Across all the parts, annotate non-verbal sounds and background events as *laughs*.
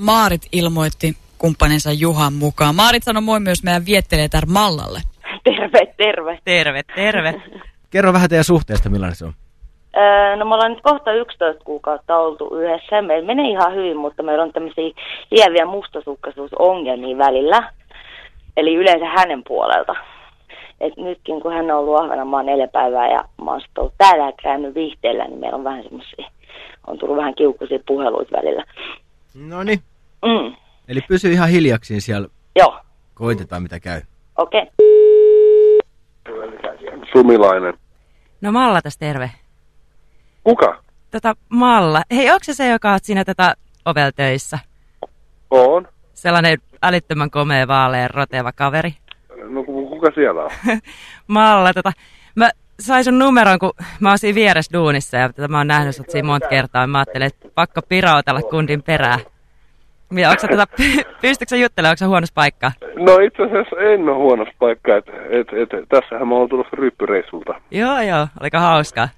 Maarit ilmoitti kumppaninsa Juhan mukaan. Maarit sanoi moi myös meidän vietteleetar Mallalle. Terve, terve. Terve, terve. *laughs* Kerro vähän teidän suhteesta, millainen se on. Öö, no me ollaan nyt kohta 11 kuukautta oltu yhdessä. Meillä menee ihan hyvin, mutta meillä on tämmöisiä lieviä mustasukkaisuusongelmia välillä. Eli yleensä hänen puolelta. Et nytkin kun hän on ollut Ahvenanmaan neljä päivää ja mä oon sitten ollut täällä ja käynyt viihteellä, niin meillä on vähän semmoisia, on tullut vähän kiukkuisia puheluita välillä. No niin. Mm, Eli pysy ihan hiljaksiin siellä. joo, Koitetaan mitä käy. okei. Okay. Sumilainen. No Malla tässä terve. Kuka? Tota, Malla. Hei, onko se se, joka oot siinä tätä oveltöissä? On. Sellainen älyttömän komea, vaalea, roteva kaveri. No ku- kuka siellä on? *laughs* Malla, tota, mä sain sun numeron, kun mä oon siinä vieressä duunissa ja mä oon nähnyt sut siinä monta kertaa. Mä ajattelin, että pakko pirautella kundin perää. Ja onko tota, *laughs* pystytkö sä juttelemaan, onko sä huonossa paikkaa? No itse asiassa en ole huonossa paikkaa, että et, et, tässähän mä oon tulossa ryppyreissulta. Joo, joo, oliko hauskaa?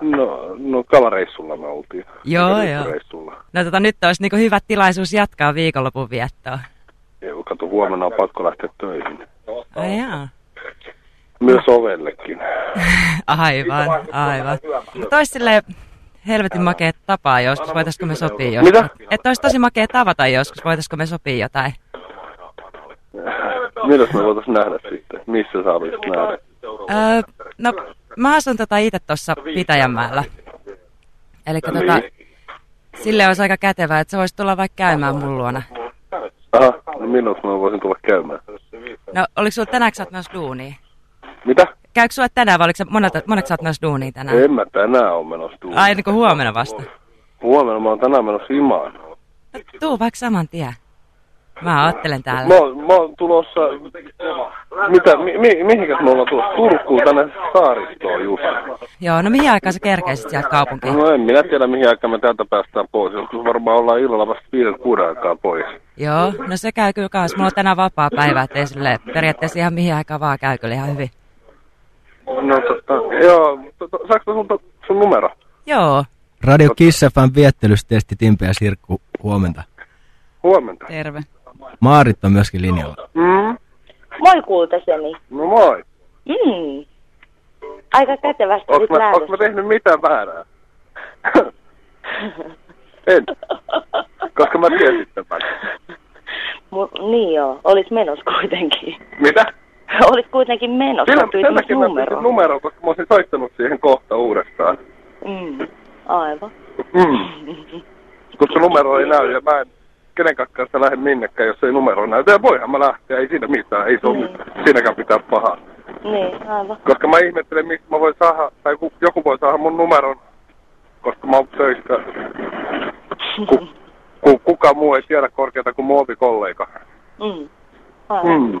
No, no kalareissulla me oltiin. Joo, joo. No tota, nyt olisi niinku hyvä tilaisuus jatkaa viikonlopun viettoa. Joo, kato, huomenna on pakko lähteä töihin. Ai jaa. Myös ovellekin. *laughs* Aivan, aivan. Mutta olisi silleen helvetin makea tapaa joskus, voitaisko me sopia joskus? Mitä? Että olisi tosi makea tavata joskus, voitaisko me sopia jotain? *laughs* Milloin me voitais nähdä sitten? Missä sä haluaisit nähdä? Öö, no, mä asun tota itse tuossa Pitäjänmäellä. Eli tota, sille olisi aika kätevää, että se voisi tulla vaikka käymään mun luona. Aha, no milloin mä voisin tulla käymään? No, oliko sulla tänään, sä oot myös duunia? Mitä? Käykö sulle tänään vai oliko monelta, moneksi sä oot myös duunia tänään? En mä tänään ole menossa tulla. Ai, niin kuin huomenna vasta. Huomenna mä oon tänään menossa Imaan. No, tuu vaikka saman tien. Mä ajattelen täällä. Mä, mä oon tulossa, mitä, mi, mi, mihinkäs me ollaan tulossa? Turkuun tänne saaristoon just. Joo, no mihin aikaan sä kerkeisit sieltä kaupunkiin? No en minä tiedä mihin aikaan me täältä päästään pois. Joskus varmaan ollaan illalla vasta viiden kuuden aikaa pois. Joo, no se käy kyllä kans. Mulla on tänään vapaa päivä, ettei sille periaatteessa ihan mihin aikaan vaan käy kyllä ihan hyvin. No tota, joo, tota, saanko mä sulta sun numero? Joo, Radio Kiss FM viettelystesti Timpe ja Sirkku, huomenta. Huomenta. Terve. Maarit on myöskin linjalla. Mm. Moi kultaseni. No moi. Mm. Aika kätevästi Onks nyt mä, onks mä tehnyt mitään väärää? *laughs* en. Koska mä tiesin tämän. Mu- niin joo, olis menos kuitenkin. Mitä? Olis kuitenkin menos, Sillä, sen takia mä pyysin numeroa, koska mä olisin soittanut siihen kohta uudestaan. Mm. Aivan. Mm. Koska numero ei näy ja mä en kenenkään kanssa lähde minnekään, jos ei numero näy. Ja voihan mä lähteä, ei siinä mitään, ei se Niin. mitään. Siinäkään pitää pahaa. Niin, aivan. Koska mä ihmettelen, mistä mä voin saada, tai ku, joku voi saada mun numeron, koska mä oon töissä. Ku, ku, kukaan muu ei tiedä korkeata kuin muovikollega. Mm. Aivan. Mm.